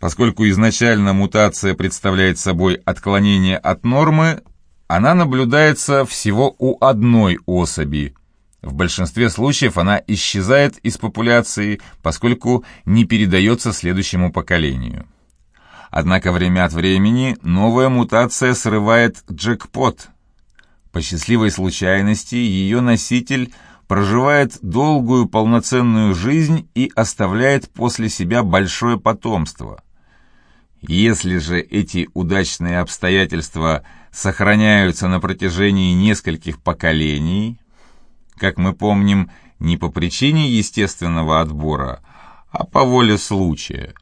Поскольку изначально мутация представляет собой отклонение от нормы, она наблюдается всего у одной особи. В большинстве случаев она исчезает из популяции, поскольку не передается следующему поколению. Однако время от времени новая мутация срывает джекпот. По счастливой случайности ее носитель проживает долгую полноценную жизнь и оставляет после себя большое потомство – если же эти удачные обстоятельства сохраняются на протяжении нескольких поколений, как мы помним, не по причине естественного отбора, а по воле случая,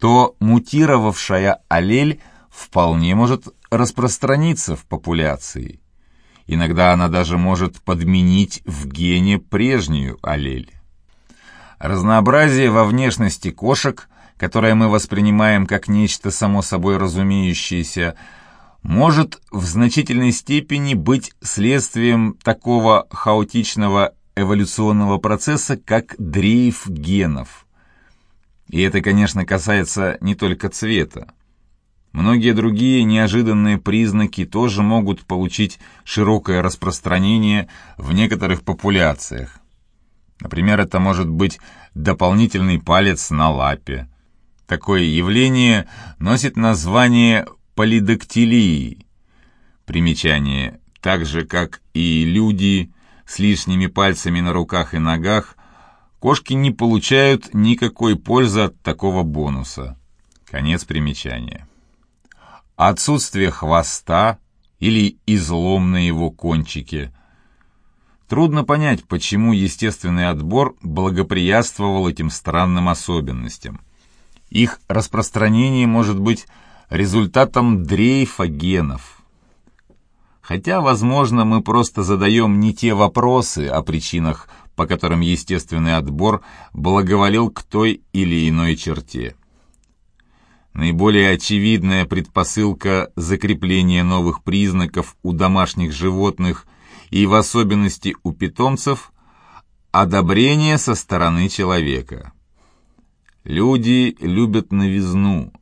то мутировавшая аллель вполне может распространиться в популяции. Иногда она даже может подменить в гене прежнюю аллель. Разнообразие во внешности кошек – которое мы воспринимаем как нечто само собой разумеющееся, может в значительной степени быть следствием такого хаотичного эволюционного процесса, как дрейф генов. И это, конечно, касается не только цвета. Многие другие неожиданные признаки тоже могут получить широкое распространение в некоторых популяциях. Например, это может быть дополнительный палец на лапе, Такое явление носит название полидактилии. Примечание. Так же, как и люди с лишними пальцами на руках и ногах, кошки не получают никакой пользы от такого бонуса. Конец примечания. Отсутствие хвоста или излом на его кончике. Трудно понять, почему естественный отбор благоприятствовал этим странным особенностям. Их распространение может быть результатом дрейфа генов. Хотя, возможно, мы просто задаем не те вопросы о причинах, по которым естественный отбор благоволил к той или иной черте. Наиболее очевидная предпосылка закрепления новых признаков у домашних животных и в особенности у питомцев – одобрение со стороны человека. Люди любят новизну.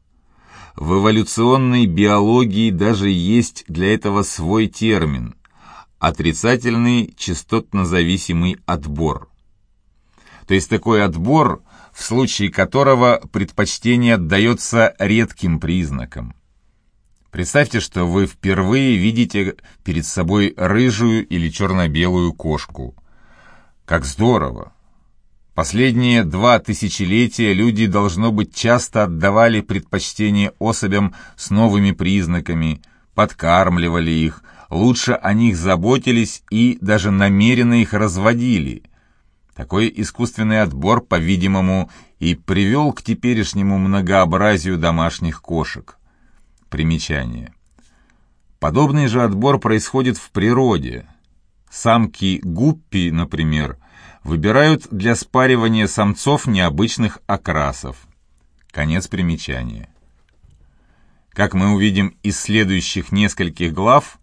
В эволюционной биологии даже есть для этого свой термин – отрицательный частотно-зависимый отбор. То есть такой отбор, в случае которого предпочтение отдается редким признакам. Представьте, что вы впервые видите перед собой рыжую или черно-белую кошку. Как здорово! Последние два тысячелетия люди, должно быть, часто отдавали предпочтение особям с новыми признаками, подкармливали их, лучше о них заботились и даже намеренно их разводили. Такой искусственный отбор, по-видимому, и привел к теперешнему многообразию домашних кошек. Примечание. Подобный же отбор происходит в природе. Самки гуппи, например, – выбирают для спаривания самцов необычных окрасов. Конец примечания. Как мы увидим из следующих нескольких глав,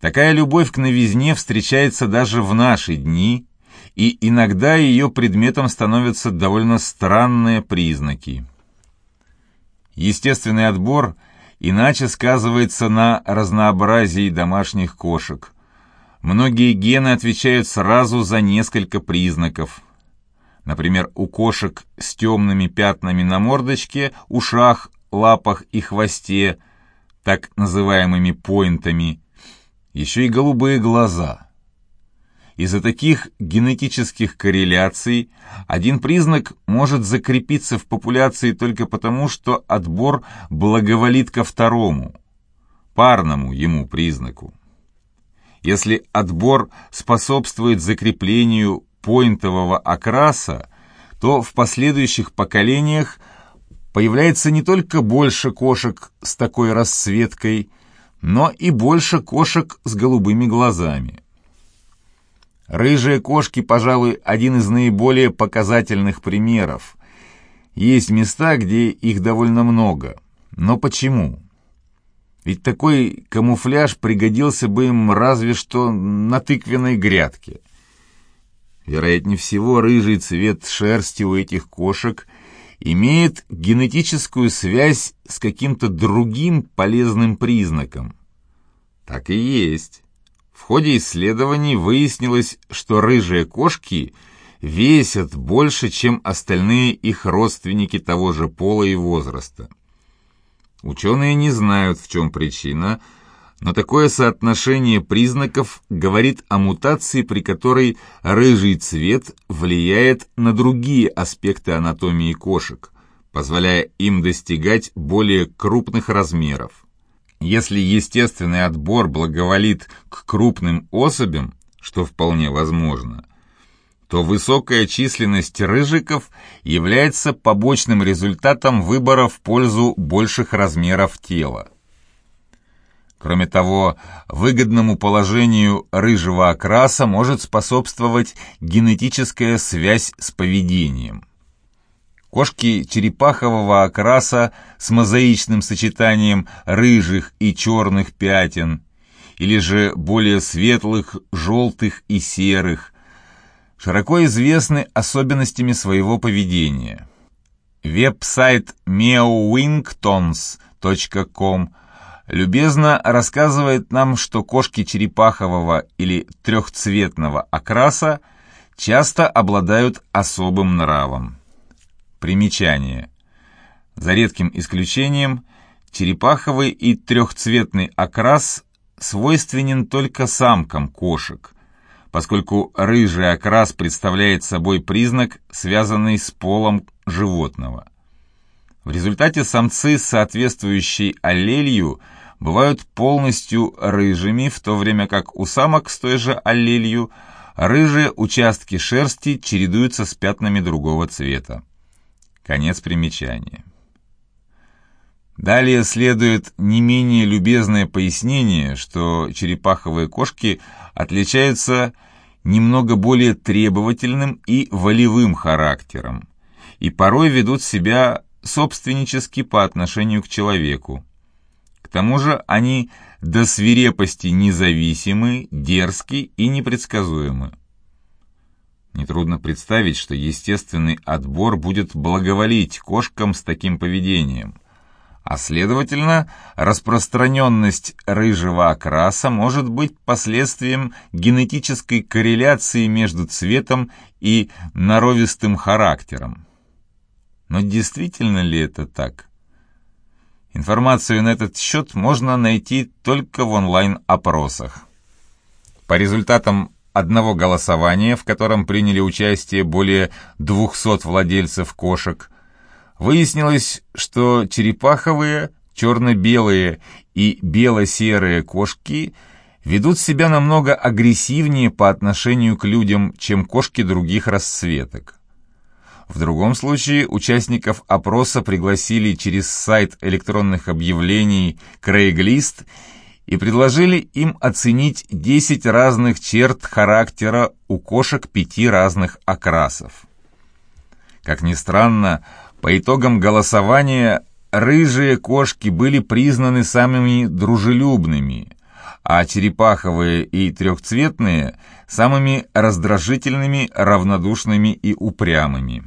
такая любовь к новизне встречается даже в наши дни, и иногда ее предметом становятся довольно странные признаки. Естественный отбор иначе сказывается на разнообразии домашних кошек – Многие гены отвечают сразу за несколько признаков. Например, у кошек с темными пятнами на мордочке, ушах, лапах и хвосте, так называемыми поинтами, еще и голубые глаза. Из-за таких генетических корреляций один признак может закрепиться в популяции только потому, что отбор благоволит ко второму, парному ему признаку. Если отбор способствует закреплению поинтового окраса, то в последующих поколениях появляется не только больше кошек с такой расцветкой, но и больше кошек с голубыми глазами. Рыжие кошки, пожалуй, один из наиболее показательных примеров. Есть места, где их довольно много. Но почему? Ведь такой камуфляж пригодился бы им разве что на тыквенной грядке. Вероятнее всего, рыжий цвет шерсти у этих кошек имеет генетическую связь с каким-то другим полезным признаком. Так и есть. В ходе исследований выяснилось, что рыжие кошки весят больше, чем остальные их родственники того же пола и возраста. Ученые не знают, в чем причина, но такое соотношение признаков говорит о мутации, при которой рыжий цвет влияет на другие аспекты анатомии кошек, позволяя им достигать более крупных размеров. Если естественный отбор благоволит к крупным особям, что вполне возможно, то высокая численность рыжиков является побочным результатом выбора в пользу больших размеров тела. Кроме того, выгодному положению рыжего окраса может способствовать генетическая связь с поведением. Кошки черепахового окраса с мозаичным сочетанием рыжих и черных пятен, или же более светлых, желтых и серых, широко известны особенностями своего поведения. Веб-сайт meowingtons.com любезно рассказывает нам, что кошки черепахового или трехцветного окраса часто обладают особым нравом. Примечание. За редким исключением, черепаховый и трехцветный окрас свойственен только самкам кошек, поскольку рыжий окрас представляет собой признак, связанный с полом животного. В результате самцы с соответствующей аллелью бывают полностью рыжими, в то время как у самок с той же аллелью рыжие участки шерсти чередуются с пятнами другого цвета. Конец примечания. Далее следует не менее любезное пояснение, что черепаховые кошки отличаются немного более требовательным и волевым характером и порой ведут себя собственнически по отношению к человеку. К тому же они до свирепости независимы, дерзки и непредсказуемы. Нетрудно представить, что естественный отбор будет благоволить кошкам с таким поведением, а следовательно, распространенность рыжего окраса может быть последствием генетической корреляции между цветом и норовистым характером. Но действительно ли это так? Информацию на этот счет можно найти только в онлайн-опросах. По результатам одного голосования, в котором приняли участие более 200 владельцев кошек, выяснилось, что черепаховые, черно-белые и бело-серые кошки ведут себя намного агрессивнее по отношению к людям, чем кошки других расцветок. В другом случае участников опроса пригласили через сайт электронных объявлений Craigslist и предложили им оценить 10 разных черт характера у кошек пяти разных окрасов. Как ни странно, по итогам голосования рыжие кошки были признаны самыми дружелюбными, а черепаховые и трехцветные – самыми раздражительными, равнодушными и упрямыми.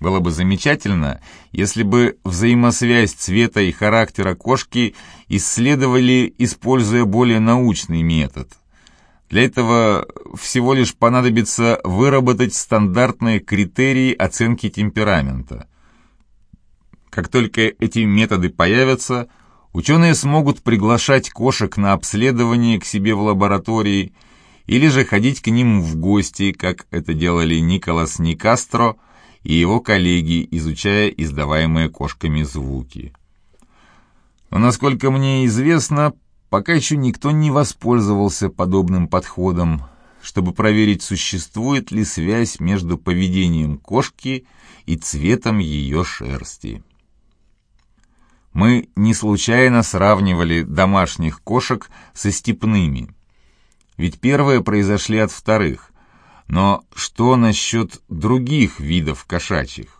Было бы замечательно, если бы взаимосвязь цвета и характера кошки исследовали, используя более научный метод. Для этого всего лишь понадобится выработать стандартные критерии оценки темперамента. Как только эти методы появятся, ученые смогут приглашать кошек на обследование к себе в лаборатории или же ходить к ним в гости, как это делали Николас Никастро – и его коллеги, изучая издаваемые кошками звуки. Но, насколько мне известно, пока еще никто не воспользовался подобным подходом, чтобы проверить, существует ли связь между поведением кошки и цветом ее шерсти. Мы не случайно сравнивали домашних кошек со степными, ведь первые произошли от вторых, но что насчет других видов кошачьих?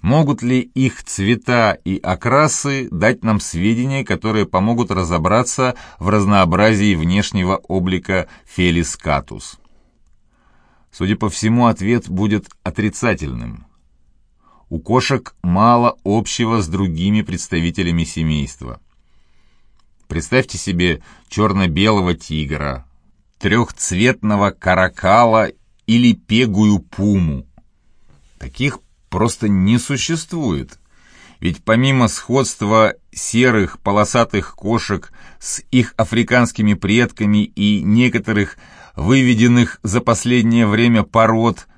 Могут ли их цвета и окрасы дать нам сведения, которые помогут разобраться в разнообразии внешнего облика Фелис катус? Судя по всему, ответ будет отрицательным. у кошек мало общего с другими представителями семейства. Представьте себе черно-белого тигра, трехцветного каракала или пегую пуму. Таких просто не существует. Ведь помимо сходства серых полосатых кошек с их африканскими предками и некоторых выведенных за последнее время пород,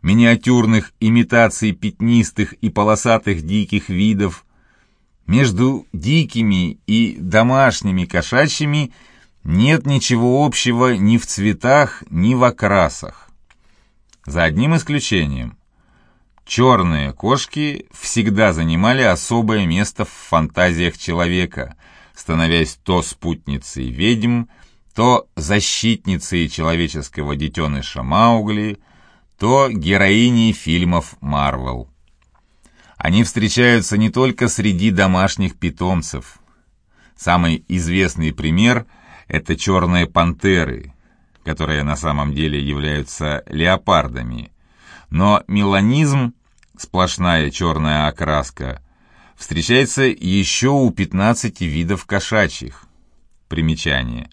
миниатюрных имитаций пятнистых и полосатых диких видов, между дикими и домашними кошачьими нет ничего общего ни в цветах, ни в окрасах. За одним исключением. Черные кошки всегда занимали особое место в фантазиях человека, становясь то спутницей ведьм, то защитницей человеческого детеныша Маугли, то героиней фильмов Марвел. Они встречаются не только среди домашних питомцев. Самый известный пример – это черные пантеры, которые на самом деле являются леопардами. Но меланизм, сплошная черная окраска, встречается еще у 15 видов кошачьих. Примечание.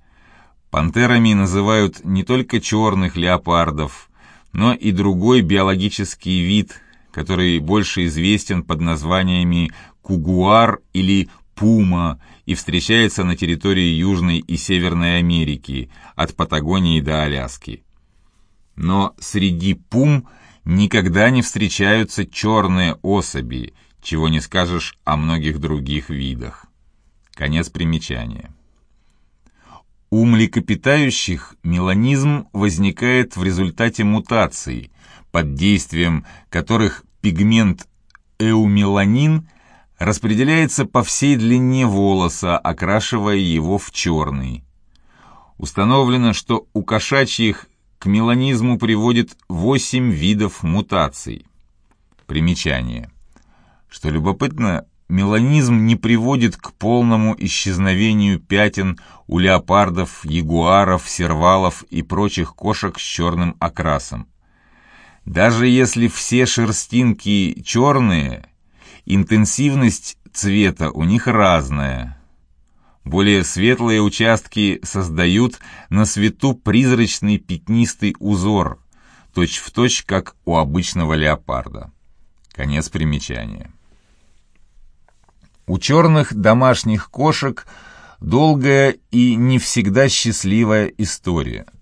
Пантерами называют не только черных леопардов, но и другой биологический вид – который больше известен под названиями кугуар или пума и встречается на территории Южной и Северной Америки, от Патагонии до Аляски. Но среди пум никогда не встречаются черные особи, чего не скажешь о многих других видах. Конец примечания. У млекопитающих меланизм возникает в результате мутаций, под действием которых пигмент эумеланин распределяется по всей длине волоса, окрашивая его в черный. Установлено, что у кошачьих к меланизму приводит 8 видов мутаций. Примечание. Что любопытно, меланизм не приводит к полному исчезновению пятен у леопардов, ягуаров, сервалов и прочих кошек с черным окрасом. Даже если все шерстинки черные, интенсивность цвета у них разная. Более светлые участки создают на свету призрачный пятнистый узор, точь-в-точь, точь, как у обычного леопарда. Конец примечания. У черных домашних кошек долгая и не всегда счастливая история –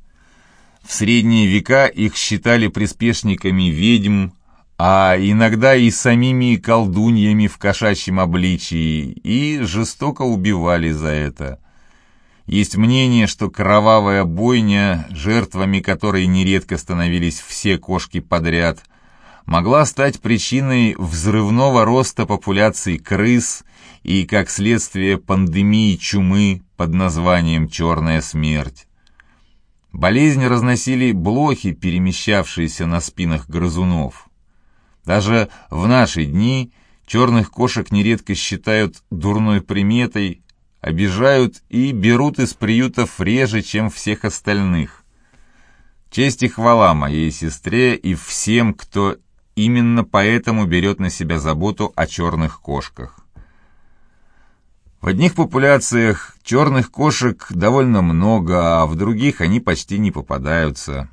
в средние века их считали приспешниками ведьм, а иногда и самими колдуньями в кошачьем обличии, и жестоко убивали за это. Есть мнение, что кровавая бойня, жертвами которой нередко становились все кошки подряд, могла стать причиной взрывного роста популяции крыс и, как следствие, пандемии чумы под названием «Черная смерть». Болезнь разносили блохи, перемещавшиеся на спинах грызунов. Даже в наши дни черных кошек нередко считают дурной приметой, обижают и берут из приютов реже, чем всех остальных. Честь и хвала моей сестре и всем, кто именно поэтому берет на себя заботу о черных кошках. В одних популяциях черных кошек довольно много, а в других они почти не попадаются.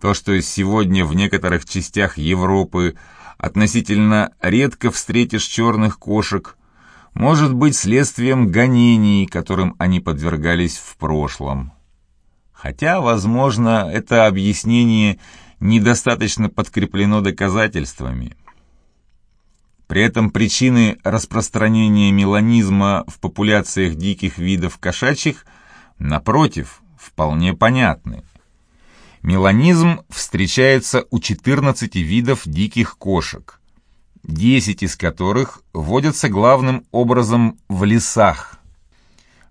То, что сегодня в некоторых частях Европы относительно редко встретишь черных кошек, может быть следствием гонений, которым они подвергались в прошлом. Хотя, возможно, это объяснение недостаточно подкреплено доказательствами. При этом причины распространения меланизма в популяциях диких видов кошачьих, напротив, вполне понятны. Меланизм встречается у 14 видов диких кошек, 10 из которых водятся главным образом в лесах.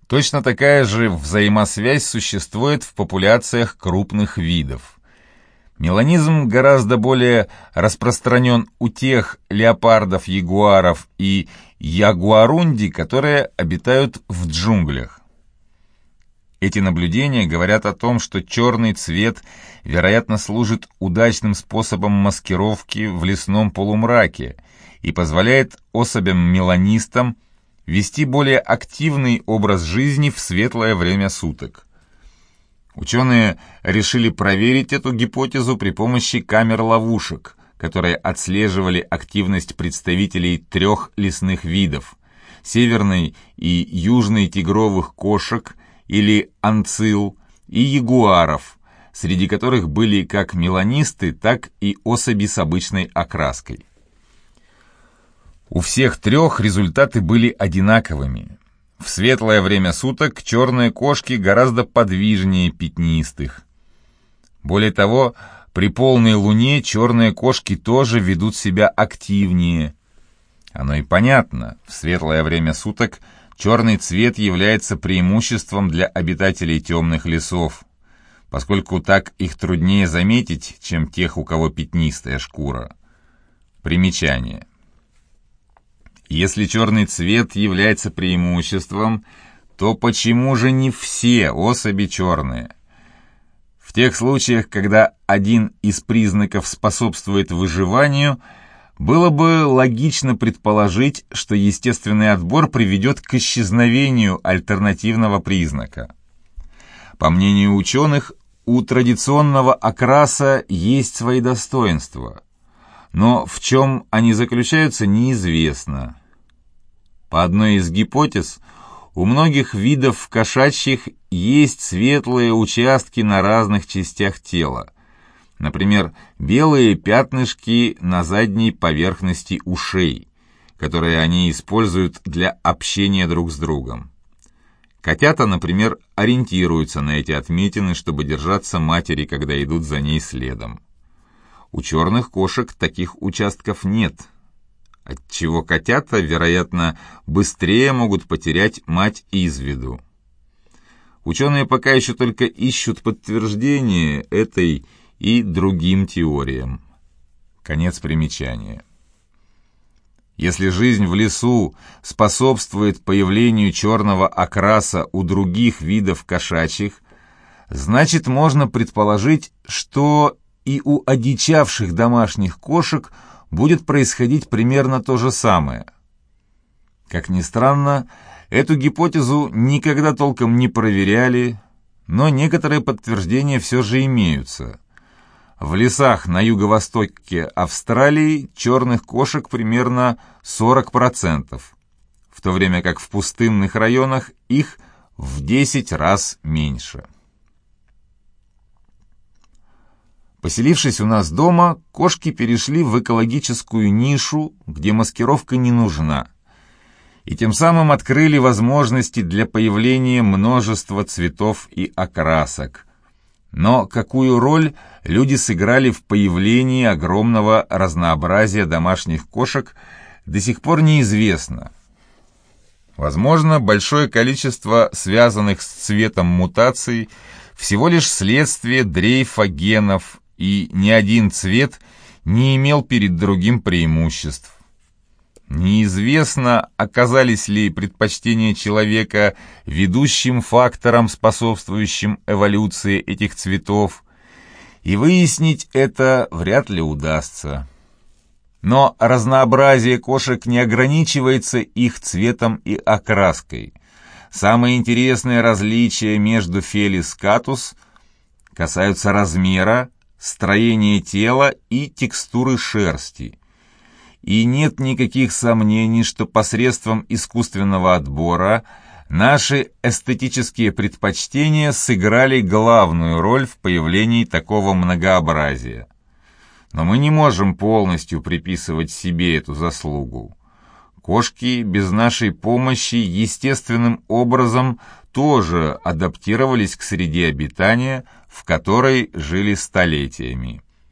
Точно такая же взаимосвязь существует в популяциях крупных видов. Меланизм гораздо более распространен у тех леопардов, ягуаров и ягуарунди, которые обитают в джунглях. Эти наблюдения говорят о том, что черный цвет, вероятно, служит удачным способом маскировки в лесном полумраке и позволяет особям-меланистам вести более активный образ жизни в светлое время суток. Ученые решили проверить эту гипотезу при помощи камер-ловушек, которые отслеживали активность представителей трех лесных видов – северной и южной тигровых кошек или анцил и ягуаров, среди которых были как меланисты, так и особи с обычной окраской. У всех трех результаты были одинаковыми. В светлое время суток черные кошки гораздо подвижнее пятнистых. Более того, при полной луне черные кошки тоже ведут себя активнее. Оно и понятно, в светлое время суток черный цвет является преимуществом для обитателей темных лесов, поскольку так их труднее заметить, чем тех, у кого пятнистая шкура. Примечание. Если черный цвет является преимуществом, то почему же не все особи черные? В тех случаях, когда один из признаков способствует выживанию, было бы логично предположить, что естественный отбор приведет к исчезновению альтернативного признака. По мнению ученых, у традиционного окраса есть свои достоинства – но в чем они заключаются, неизвестно. По одной из гипотез, у многих видов кошачьих есть светлые участки на разных частях тела. Например, белые пятнышки на задней поверхности ушей, которые они используют для общения друг с другом. Котята, например, ориентируются на эти отметины, чтобы держаться матери, когда идут за ней следом. У черных кошек таких участков нет, отчего котята, вероятно, быстрее могут потерять мать из виду. Ученые пока еще только ищут подтверждение этой и другим теориям. Конец примечания. Если жизнь в лесу способствует появлению черного окраса у других видов кошачьих, значит можно предположить, что и у одичавших домашних кошек будет происходить примерно то же самое. Как ни странно, эту гипотезу никогда толком не проверяли, но некоторые подтверждения все же имеются. В лесах на юго-востоке Австралии черных кошек примерно 40%, в то время как в пустынных районах их в 10 раз меньше. Поселившись у нас дома, кошки перешли в экологическую нишу, где маскировка не нужна, и тем самым открыли возможности для появления множества цветов и окрасок. Но какую роль люди сыграли в появлении огромного разнообразия домашних кошек, до сих пор неизвестно. Возможно, большое количество связанных с цветом мутаций всего лишь следствие дрейфа генов и ни один цвет не имел перед другим преимуществ. Неизвестно, оказались ли предпочтения человека ведущим фактором, способствующим эволюции этих цветов, и выяснить это вряд ли удастся. Но разнообразие кошек не ограничивается их цветом и окраской. Самые интересные различия между фелис катус касаются размера, строение тела и текстуры шерсти. И нет никаких сомнений, что посредством искусственного отбора наши эстетические предпочтения сыграли главную роль в появлении такого многообразия. Но мы не можем полностью приписывать себе эту заслугу. Кошки без нашей помощи естественным образом тоже адаптировались к среде обитания, в которой жили столетиями.